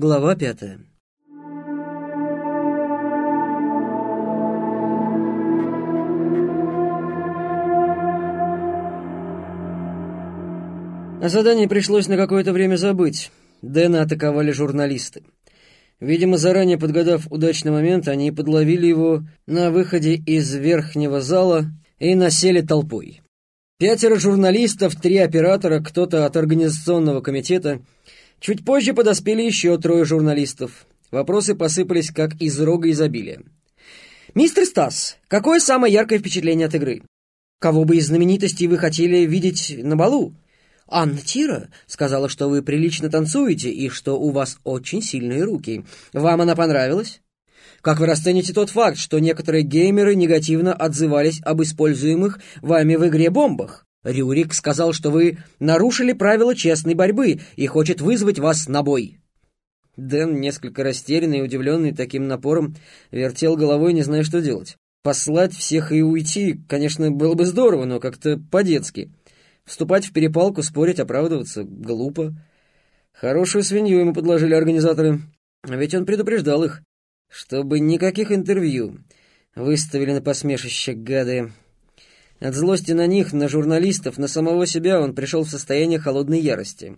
Глава пятая. О задании пришлось на какое-то время забыть. Дэна атаковали журналисты. Видимо, заранее подгадав удачный момент, они подловили его на выходе из верхнего зала и насели толпой. Пятеро журналистов, три оператора, кто-то от организационного комитета. Чуть позже подоспели еще трое журналистов. Вопросы посыпались как из рога изобилия. «Мистер Стас, какое самое яркое впечатление от игры? Кого бы из знаменитостей вы хотели видеть на балу?» «Анна Тира сказала, что вы прилично танцуете и что у вас очень сильные руки. Вам она понравилась?» «Как вы расцените тот факт, что некоторые геймеры негативно отзывались об используемых вами в игре бомбах? Рюрик сказал, что вы нарушили правила честной борьбы и хочет вызвать вас на бой». Дэн, несколько растерянный и удивленный таким напором, вертел головой, не зная, что делать. Послать всех и уйти, конечно, было бы здорово, но как-то по-детски. Вступать в перепалку, спорить, оправдываться — глупо. Хорошую свинью ему подложили организаторы. Ведь он предупреждал их, чтобы никаких интервью. Выставили на посмешище гады. От злости на них, на журналистов, на самого себя он пришел в состояние холодной ярости.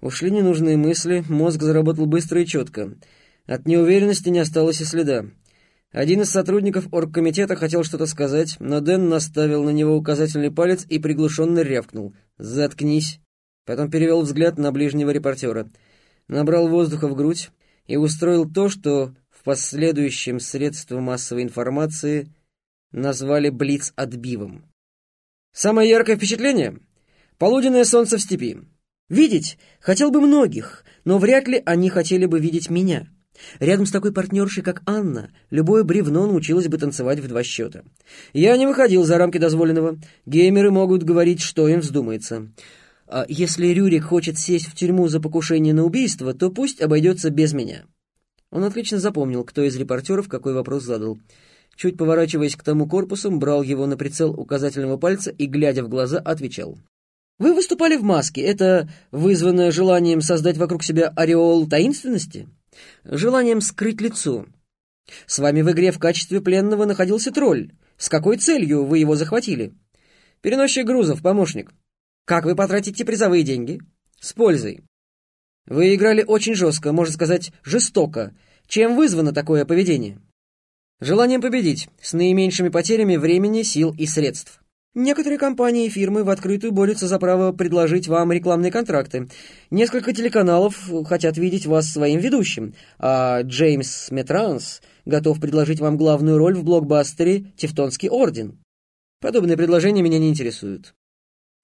Ушли ненужные мысли, мозг заработал быстро и четко. От неуверенности не осталось и следа. Один из сотрудников оргкомитета хотел что-то сказать, но Дэн наставил на него указательный палец и приглушенно рявкнул. «Заткнись!» Потом перевел взгляд на ближнего репортера. Набрал воздуха в грудь и устроил то, что в последующем средства массовой информации назвали блиц-отбивом. «Самое яркое впечатление? Полуденное солнце в степи. Видеть хотел бы многих, но вряд ли они хотели бы видеть меня». Рядом с такой партнершей, как Анна, любое бревно научилось бы танцевать в два счета. Я не выходил за рамки дозволенного. Геймеры могут говорить, что им вздумается. А если Рюрик хочет сесть в тюрьму за покушение на убийство, то пусть обойдется без меня. Он отлично запомнил, кто из репортеров какой вопрос задал. Чуть поворачиваясь к тому корпусом, брал его на прицел указательного пальца и, глядя в глаза, отвечал. «Вы выступали в маске. Это вызвано желанием создать вокруг себя ореол таинственности?» желанием скрыть лицо. С вами в игре в качестве пленного находился тролль. С какой целью вы его захватили? Переносчик грузов, помощник. Как вы потратите призовые деньги? С пользой. Вы играли очень жестко, можно сказать, жестоко. Чем вызвано такое поведение? Желанием победить, с наименьшими потерями времени, сил и средств. Некоторые компании и фирмы в открытую борются за право предложить вам рекламные контракты. Несколько телеканалов хотят видеть вас своим ведущим, а Джеймс Метранс готов предложить вам главную роль в блокбастере «Тевтонский орден». Подобные предложения меня не интересуют.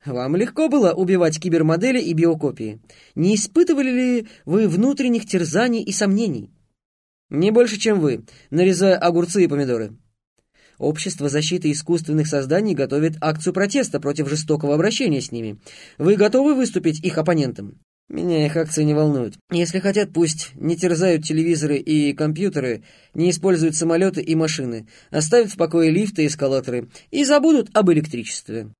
Вам легко было убивать кибермодели и биокопии. Не испытывали ли вы внутренних терзаний и сомнений? Не больше, чем вы, нарезая огурцы и помидоры. Общество защиты искусственных созданий готовит акцию протеста против жестокого обращения с ними. Вы готовы выступить их оппонентом? Меня их акции не волнуют. Если хотят, пусть не терзают телевизоры и компьютеры, не используют самолеты и машины, оставят в покое лифты и эскалаторы и забудут об электричестве.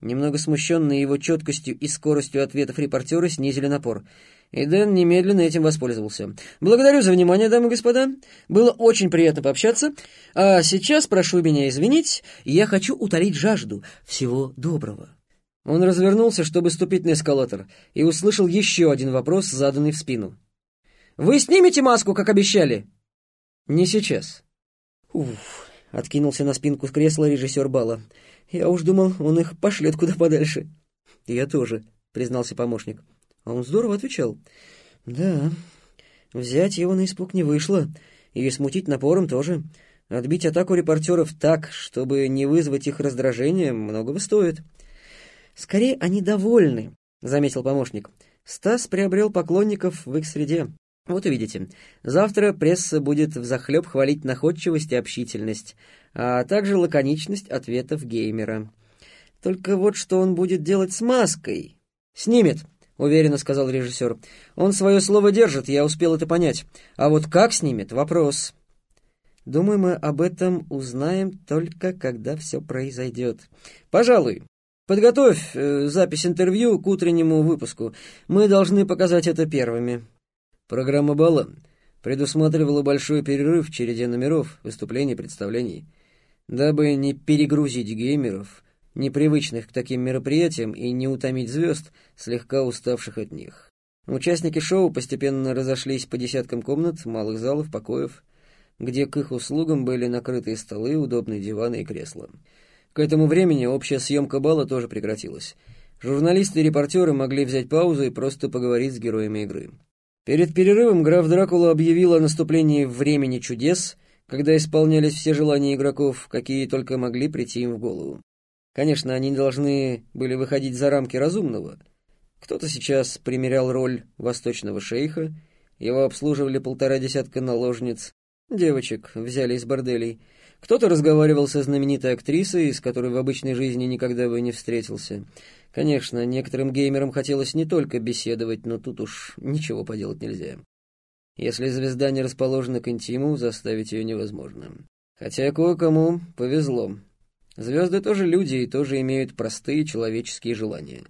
Немного смущенные его четкостью и скоростью ответов репортеры снизили напор и Дэн немедленно этим воспользовался. «Благодарю за внимание, дамы и господа. Было очень приятно пообщаться. А сейчас прошу меня извинить, я хочу утолить жажду. Всего доброго». Он развернулся, чтобы ступить на эскалатор, и услышал еще один вопрос, заданный в спину. «Вы снимете маску, как обещали?» «Не сейчас». «Уф», — откинулся на спинку кресла режиссер Бала. «Я уж думал, он их пошлет куда подальше». «Я тоже», — признался помощник. А он здорово отвечал. Да, взять его на испуг не вышло, и смутить напором тоже. Отбить атаку репортеров так, чтобы не вызвать их раздражение, многого стоит. Скорее, они довольны, заметил помощник. Стас приобрел поклонников в их среде. Вот увидите. Завтра пресса будет взахлеб хвалить находчивость и общительность, а также лаконичность ответов геймера. Только вот что он будет делать с маской. Снимет, — уверенно сказал режиссер. «Он свое слово держит, я успел это понять. А вот как снимет — вопрос». «Думаю, мы об этом узнаем только, когда все произойдет. Пожалуй, подготовь э, запись интервью к утреннему выпуску. Мы должны показать это первыми». Программа бала предусматривала большой перерыв в череде номеров, выступлений, представлений, дабы не перегрузить геймеров, непривычных к таким мероприятиям, и не утомить звезд, слегка уставших от них. Участники шоу постепенно разошлись по десяткам комнат, малых залов, покоев, где к их услугам были накрытые столы, удобные диваны и кресла. К этому времени общая съемка бала тоже прекратилась. Журналисты и репортеры могли взять паузу и просто поговорить с героями игры. Перед перерывом граф Дракула объявил о наступлении времени чудес, когда исполнялись все желания игроков, какие только могли прийти им в голову. Конечно, они должны были выходить за рамки разумного. Кто-то сейчас примерял роль восточного шейха, его обслуживали полтора десятка наложниц, девочек взяли из борделей, кто-то разговаривал со знаменитой актрисой, с которой в обычной жизни никогда бы не встретился. Конечно, некоторым геймерам хотелось не только беседовать, но тут уж ничего поделать нельзя. Если звезда не расположена к интиму, заставить ее невозможно. Хотя кое-кому повезло. Звезды тоже люди и тоже имеют простые человеческие желания.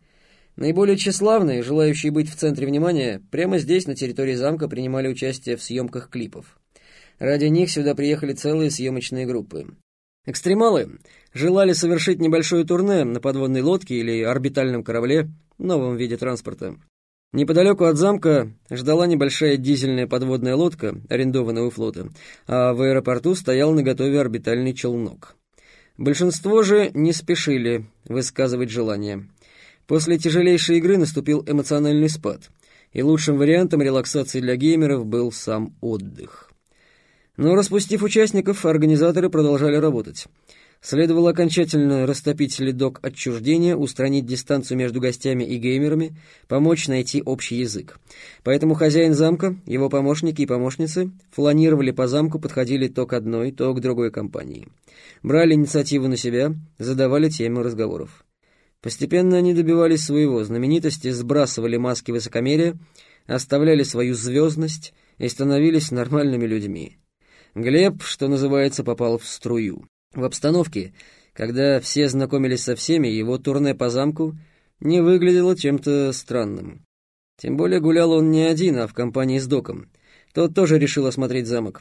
Наиболее тщеславные, желающие быть в центре внимания, прямо здесь, на территории замка, принимали участие в съемках клипов. Ради них сюда приехали целые съемочные группы. Экстремалы желали совершить небольшое турне на подводной лодке или орбитальном корабле, новом виде транспорта. Неподалеку от замка ждала небольшая дизельная подводная лодка, арендованная у флота, а в аэропорту стоял наготове орбитальный челнок. Большинство же не спешили высказывать желания. После тяжелейшей игры наступил эмоциональный спад, и лучшим вариантом релаксации для геймеров был сам отдых. Но распустив участников, организаторы продолжали работать. Следовало окончательно растопить ледок отчуждения, устранить дистанцию между гостями и геймерами, помочь найти общий язык. Поэтому хозяин замка, его помощники и помощницы фланировали по замку, подходили то к одной, то к другой компании. Брали инициативу на себя, задавали темы разговоров. Постепенно они добивались своего, знаменитости сбрасывали маски высокомерия, оставляли свою звездность и становились нормальными людьми. Глеб, что называется, попал в струю. В обстановке, когда все знакомились со всеми, его турне по замку не выглядело чем-то странным. Тем более гулял он не один, а в компании с Доком. Тот тоже решил осмотреть замок.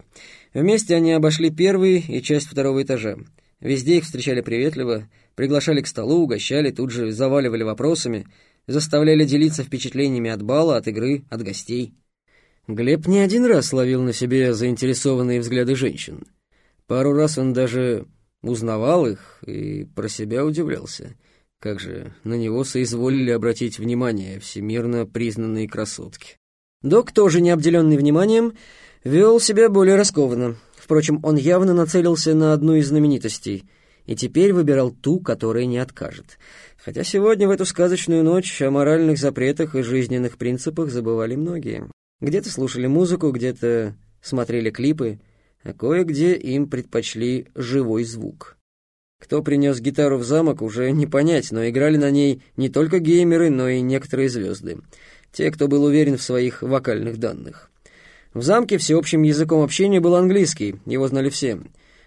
Вместе они обошли первый и часть второго этажа. Везде их встречали приветливо, приглашали к столу, угощали, тут же заваливали вопросами, заставляли делиться впечатлениями от бала, от игры, от гостей. Глеб не один раз ловил на себе заинтересованные взгляды женщин. Пару раз он даже узнавал их и про себя удивлялся. Как же на него соизволили обратить внимание всемирно признанные красотки. Док, тоже не обделенный вниманием, вел себя более раскованно. Впрочем, он явно нацелился на одну из знаменитостей и теперь выбирал ту, которая не откажет. Хотя сегодня, в эту сказочную ночь, о моральных запретах и жизненных принципах забывали многие. Где-то слушали музыку, где-то смотрели клипы, а кое-где им предпочли живой звук. Кто принес гитару в замок, уже не понять, но играли на ней не только геймеры, но и некоторые звезды. Те, кто был уверен в своих вокальных данных. В замке всеобщим языком общения был английский, его знали все.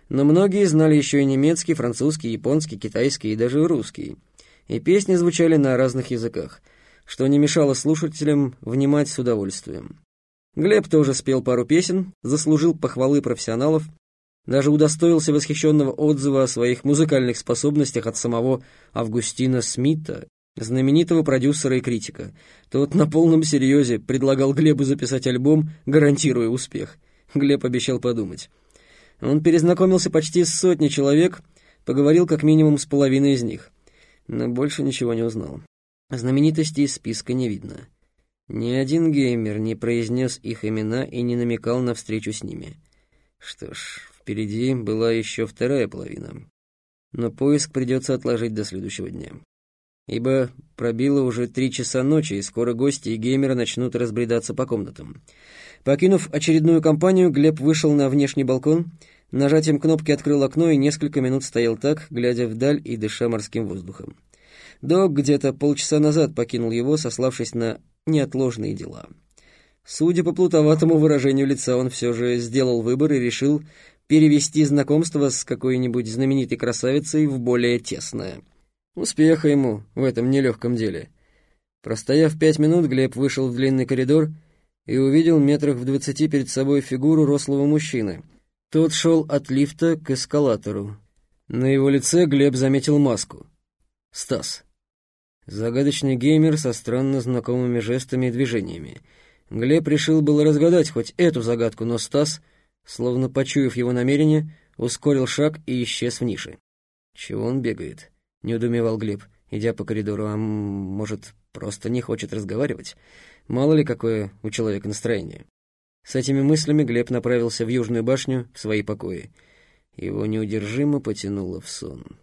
Но многие знали еще и немецкий, французский, японский, китайский и даже русский. И песни звучали на разных языках – что не мешало слушателям внимать с удовольствием. Глеб тоже спел пару песен, заслужил похвалы профессионалов, даже удостоился восхищенного отзыва о своих музыкальных способностях от самого Августина Смита, знаменитого продюсера и критика. Тот на полном серьезе предлагал Глебу записать альбом, гарантируя успех. Глеб обещал подумать. Он перезнакомился почти с сотней человек, поговорил как минимум с половиной из них, но больше ничего не узнал. Знаменитостей из списка не видно. Ни один геймер не произнес их имена и не намекал на встречу с ними. Что ж, впереди была еще вторая половина. Но поиск придется отложить до следующего дня. Ибо пробило уже три часа ночи, и скоро гости и геймеры начнут разбредаться по комнатам. Покинув очередную компанию, Глеб вышел на внешний балкон, нажатием кнопки открыл окно и несколько минут стоял так, глядя вдаль и дыша морским воздухом. Док где-то полчаса назад покинул его, сославшись на неотложные дела. Судя по плутоватому выражению лица, он все же сделал выбор и решил перевести знакомство с какой-нибудь знаменитой красавицей в более тесное. Успеха ему в этом нелегком деле. Простояв пять минут, Глеб вышел в длинный коридор и увидел метрах в двадцати перед собой фигуру рослого мужчины. Тот шел от лифта к эскалатору. На его лице Глеб заметил маску. Стас. Загадочный геймер со странно знакомыми жестами и движениями. Глеб решил было разгадать хоть эту загадку, но Стас, словно почуяв его намерение, ускорил шаг и исчез в нише. «Чего он бегает?» — не удумевал Глеб, идя по коридору. «А может, просто не хочет разговаривать? Мало ли, какое у человека настроение». С этими мыслями Глеб направился в Южную башню, в свои покои. Его неудержимо потянуло в сон.